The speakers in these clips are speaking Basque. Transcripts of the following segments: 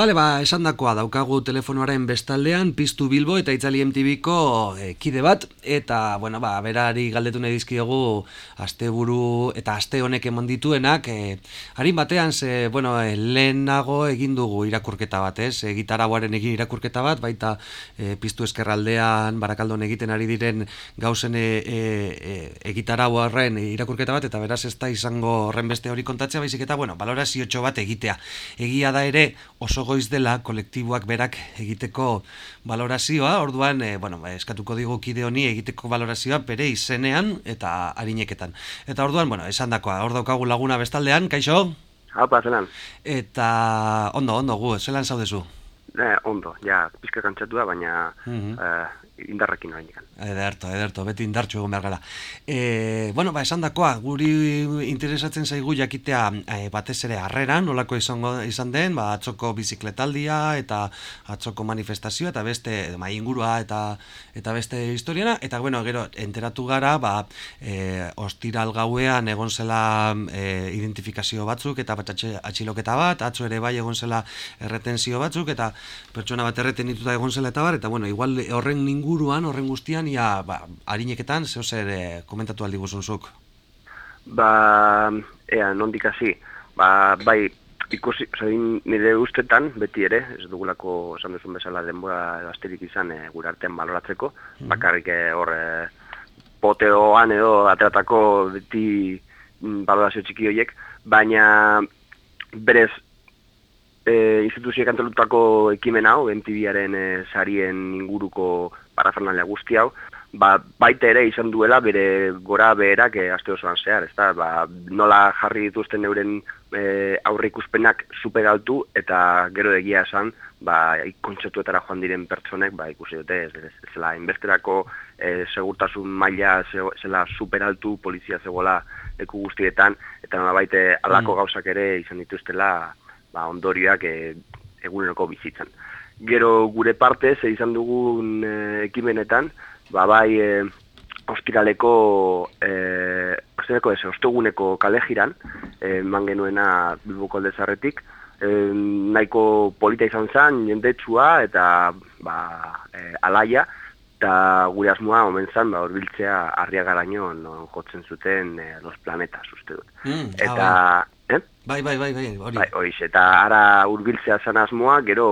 Bale, ba, esan dakoa daukagu telefonoaren bestaldean, piztu bilbo eta itzali MTV-ko e, kide bat, eta, bueno, ba, berari galdetu nahi dizkiogu aste buru eta aste honek eman dituenak, e, harin batean, ze, bueno, e, lehenago egin dugu irakurketa bat, ez? E, gitaragoaren egin irakurketa bat, baita e, piztu eskerraldean, barakaldon egiten ari diren gauzen e, e, e, irakurketa bat, eta beraz ez da izango horren beste hori kontatzea, baizik eta, bueno, balorazio bat egitea. Egia da ere, oso goiz dela kolektiboak berak egiteko valorazioa, orduan, e, bueno, eskatuko digu kide honi egiteko valorazioa bere izenean eta harineketan. Eta orduan, bueno, esan dakoa, hor daukagu laguna bestaldean, kaixo? Haupa, zelan. Eta, ondo, ondo, gu, zelan zaudezu? Eh, ondo, ja, pizka kantzatua, baina mm indarrekin nahi nikan. Ederto, ederto, beti indartxu egon behar gara. E, bueno, ba, esan dakoa, guri interesatzen zaigu jakitea e, batez ere harrera, nolako izango izan den, ba, atzoko bizikletaldia eta atzoko manifestazioa eta beste mai ingurua eta eta beste historiana, eta bueno, gero, enteratu gara, ba, e, ostiral gauean egon zela e, identifikazio batzuk eta batxatxe atxiloketa bat, atzo ere bai egon zela erretenzio batzuk, eta pertsona bat erreten egon zela eta bar, eta bueno, igual horren inguruan, horren guztian, ia, ba, harineketan, zeo zer e, komentatu aldi guzunzuk? Ba, ea, nondik hasi, ba, bai, ikusi, zain, nire ustetan, beti ere, ez dugulako, esan duzun bezala, denbora asterik izan, e, gure artean baloratzeko, mm bakarrik e, hor, e, poteoan edo, ateratako beti mm, balorazio txiki horiek, baina, berez, e, instituzioek antolutako ekimen hau, MTV-aren e, sarien inguruko parafernalia guzti hau, ba, baita ere izan duela bere gora beherak e, aste osoan zehar, ezta? Ba, nola jarri dituzten euren e, aurre ikuspenak superaltu eta gero egia esan, ba, ikontzetuetara joan diren pertsonek, ba, ikusi dute, ez, ez, ez zela, inbesterako e, segurtasun maila zela superaltu, polizia zegoela eku guztietan, eta nola baite alako mm. gauzak ere izan dituztela, ba, ondorioak e, eguneroko bizitzan. Gero gure parte, ze izan dugun e, ekimenetan, ba, bai e, ostiraleko, e, ostiraleko ez, ostoguneko kale jiran, e, genuena bilboko aldezarretik, e, nahiko polita izan zen, jendetsua eta ba, e, alaia, eta gure asmoa omen zen, ba, orbiltzea arriagaraino non jotzen zuten e, los planetas, uste dut. Mm, eta, Eh? Bai, bai, bai, bai, hori. Bai, hori, eta ara urbiltzea zan asmoa, gero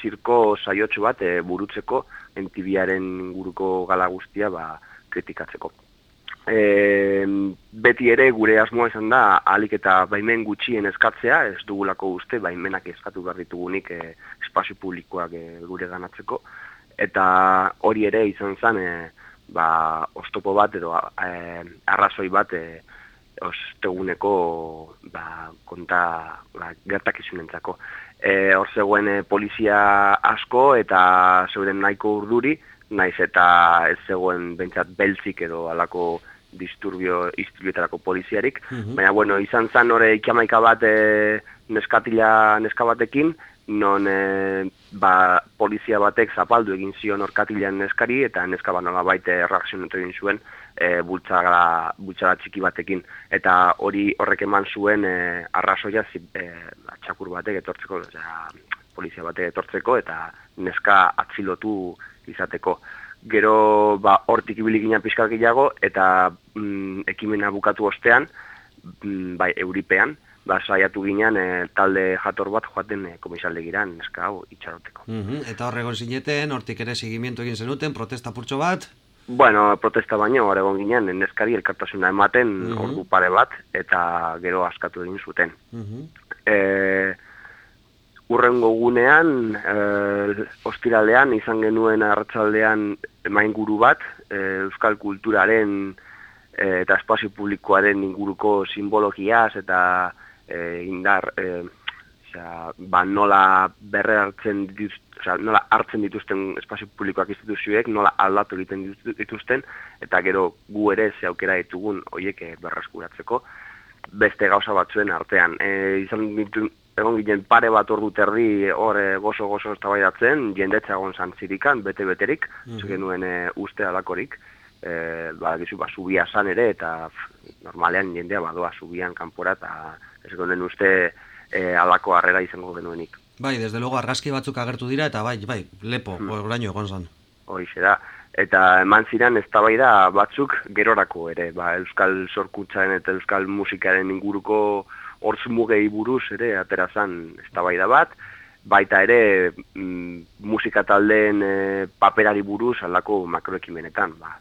zirko saiotxo bat e, burutzeko entibiaren inguruko gala guztia ba, kritikatzeko. E, beti ere gure asmoa izan da alik eta baimen gutxien eskatzea, ez dugulako uste baimenak eskatu behar ditugunik e, espazio publikoak e, gure ganatzeko, eta hori ere izan zen e, ba, ostopo bat edo e, arrazoi bat e, osteguneko ba, konta ba, gertakizunentzako. E, hor zegoen e, polizia asko eta zeuden nahiko urduri, naiz eta ez zegoen bentsat beltzik edo alako disturbio isturbioetarako poliziarik, mhm. baina bueno, izan zan hori ikiamaika bat e, neskatila neska batekin, non e, ba, polizia batek zapaldu egin zion orkatilean neskari eta neska banola baite reakzionetu egin zuen e, bultzara, bultzara txiki batekin. Eta hori horrek eman zuen e, arrazoia e, txakur batek etortzeko polizia batek etortzeko eta neska atzilotu izateko. Gero ba, hortik ibili ginen pizkalkiago eta mm, ekimena bukatu ostean mm, bai, euripean ba, saiatu ginen e, talde jator bat joaten e, komisalde giran, eska hau, itxaroteko. Mm Eta horregon zineten, hortik ere seguimiento egin zenuten, protesta purtso bat? Bueno, protesta baino, horregon ginen, neskari elkartasuna ematen mm ordu pare bat, eta gero askatu egin zuten. Mm urrengo gunean, e, ostiralean, izan genuen arratsaldean mainguru bat, e, euskal kulturaren eta espazio publikoaren inguruko simbologiaz eta e, indar e, xa, ba, nola berre hartzen dituzten, nola hartzen dituzten espazio publikoak instituzioek, nola aldatu egiten dituzten, eta gero gu ere ze aukera ditugun hoiek e, berreskuratzeko beste gauza batzuen artean. E, izan ditu, egon ginen pare bat ordu terdi hor e, gozo gozo eztabaidatzen, jendetza egon zantzirikan, bete-beterik, mm -hmm. genuen e, uste alakorik, e, ba, gizu, ba, subia san ere, eta normalean jendea badoa subian kanpora, eta ez gonen uste e, alako harrera izango genuenik. Bai, desde luego argazki batzuk agertu dira eta bai, bai, lepo, mm. oraino egon zan. Horixe da. Eta eman ziren eztabaida batzuk gerorako ere, ba, euskal sorkuntzaren eta euskal musikaren inguruko hortz mugei buruz ere aterazan eztabaida bat, baita ere mm, musika taldeen e, paperari buruz aldako makroekimenetan, ba,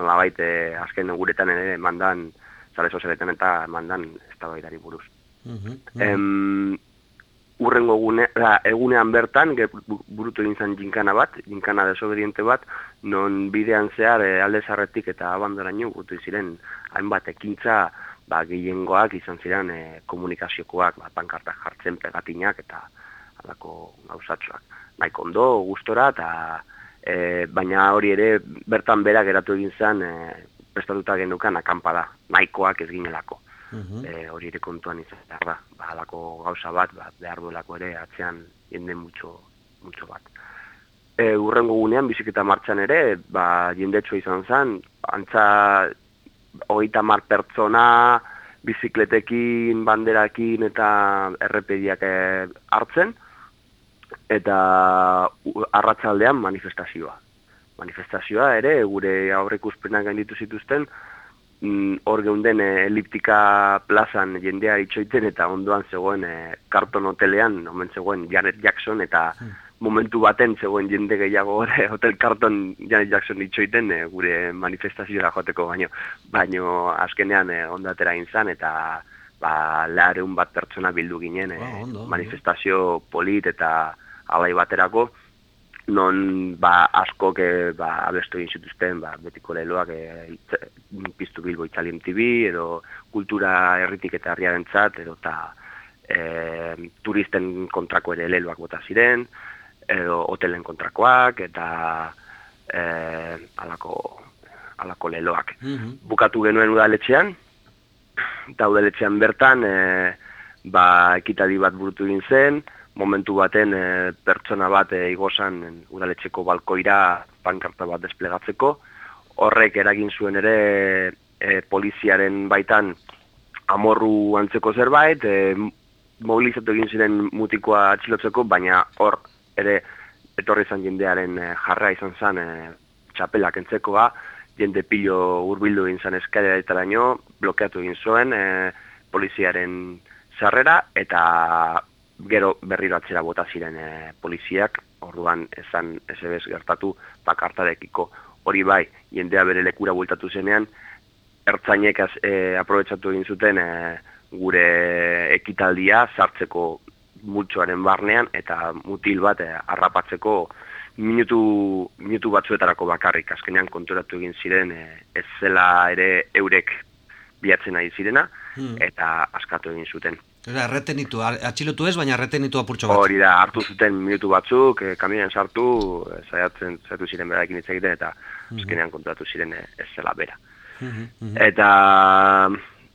nola baita e, azken guretan ere mandan, zare sozialetan eta mandan eztabaidari buruz. Mm em, urrengo gune, egunean bertan, ge, burutu egin zen jinkana bat, jinkana desobediente bat, non bidean zehar e, alde zarretik eta abandoraino gutu ziren hainbat ekintza ba, gehiengoak izan ziren e, komunikaziokoak, ba, pankartak jartzen pegatinak eta alako gauzatxoak. Naik ondo, gustora, eta e, baina hori ere bertan bera geratu egin zen e, prestatuta genukan akampada, nahikoak ez ginelako. Mhm. E, hori ere kontuan izan behar da, ba, alako gauza bat, ba, behar duelako ere atzean jende mutxo, mutxo bat. E, urrengo gunean, biziketa martxan ere, ba, jendetxo izan zen, antza hogeita mar pertsona, bizikletekin, banderakin eta errepediak e, hartzen, eta arratsaldean manifestazioa. Manifestazioa ere, gure aurrekuspenak gainditu zituzten, Mm, hor geunden e, eliptika plazan jendea itxoiten eta ondoan zegoen e, karton hotelean, omen zegoen Janet Jackson eta hmm. momentu baten zegoen jende gehiago ere hotel karton Janet Jackson itxoiten e, gure manifestazioa joteko baino. Baino azkenean e, ondatera inzan eta ba, lehareun bat pertsona bildu ginen e, manifestazio polit eta alai baterako. Non ba asko ke ba abestu egin zituzten ba betiko leloak e, piztu bilbo Italian TV edo kultura herritik eta herriarentzat edo ta e, turisten kontrako ere leloak bota ziren edo hotelen kontrakoak eta e, alako alako leloak. Mhm. bukatu genuen udaletxean eta udaletxean bertan e, ba ekitali bat burutu egin zen momentu baten e, pertsona bat e, igozan udaletxeko balkoira pankarta bat desplegatzeko. Horrek eragin zuen ere e, poliziaren baitan amorru antzeko zerbait, e, mobilizatu egin ziren mutikoa atxilotzeko, baina hor ere etorri izan jendearen e, jarra izan zen e, txapelak entzekoa, jende pilo urbildu egin zen eskadera eta daño, blokeatu egin zuen e, poliziaren sarrera eta gero berriro atzera bota ziren e, poliziak, orduan esan SBS gertatu pakartarekiko hori bai, jendea bere lekura bultatu zenean, ertzainek az, e, aprobetsatu egin zuten e, gure ekitaldia sartzeko multsoaren barnean eta mutil bat e, harrapatzeko minutu, minutu batzuetarako bakarrik azkenean konturatu egin ziren e, ez zela ere eurek biatzen nahi zirena hmm. eta askatu egin zuten. Era retenitu, atxilotu ez, baina retenitu apurtxo bat. Hori da, hartu zuten minutu batzuk, e, sartu, e, zaiatzen zaitu ziren berakin hitz egiten, eta mm -hmm. kontratu ziren eh, ez zela bera. Mhm, eta,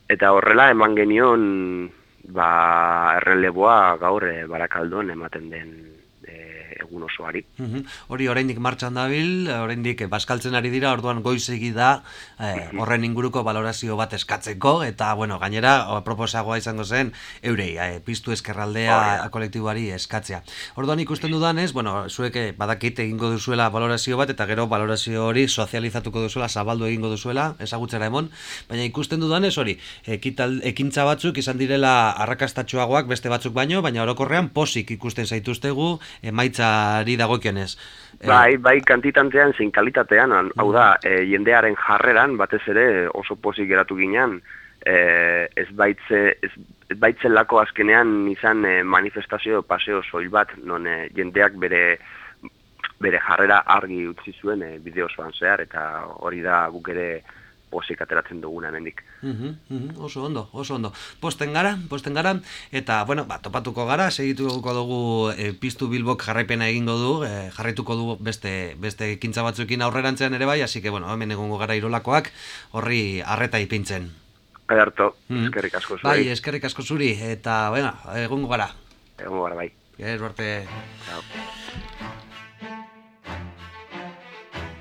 eta horrela eman genion, ba, erreleboa gaur e, barakaldon ematen den egun osoari. Mm Hori oraindik martxan dabil, oraindik baskaltzen ari dira, orduan goizegi da eh, horren inguruko valorazio bat eskatzeko eta bueno, gainera proposagoa izango zen eurei eh, piztu eskerraldea oh, kolektiboari eskatzea. Orduan ikusten dudan ez, bueno, zuek eh, badakite egingo duzuela valorazio bat eta gero valorazio hori sozializatuko duzuela, zabaldu egingo duzuela, ezagutzera emon, baina ikusten dudan ez hori, ekital, ekintza batzuk izan direla arrakastatxoagoak beste batzuk baino, baina orokorrean posik ikusten zaituztegu emaitza ari dagokionez. Eh, bai, bai kantitantean zein kalitatean, hau da, e, jendearen jarreran, batez ere oso pozik geratu ginean, e, ez baitze, ez, ez baitzen lako azkenean izan e, manifestazio paseo soil bat, non e, jendeak bere bere jarrera argi utzi zuen e, bideo zehar, eta hori da guk ere posik ateratzen duguna hemendik. Mm oso ondo, oso ondo. Posten gara, posten gara, eta, bueno, ba, topatuko gara, segituko dugu e, piztu bilbok jarraipena egingo du, e, jarraituko du beste, beste kintza batzukin aurrerantzean ere bai, hasi que, bueno, hemen egongo gara irolakoak, horri arreta ipintzen. Ederto, mm -hmm. eskerrik asko zuri. Bai, eskerrik asko zuri, eta, bueno, egongo gara. Egongo gara, bai. Gero arte. Ciao.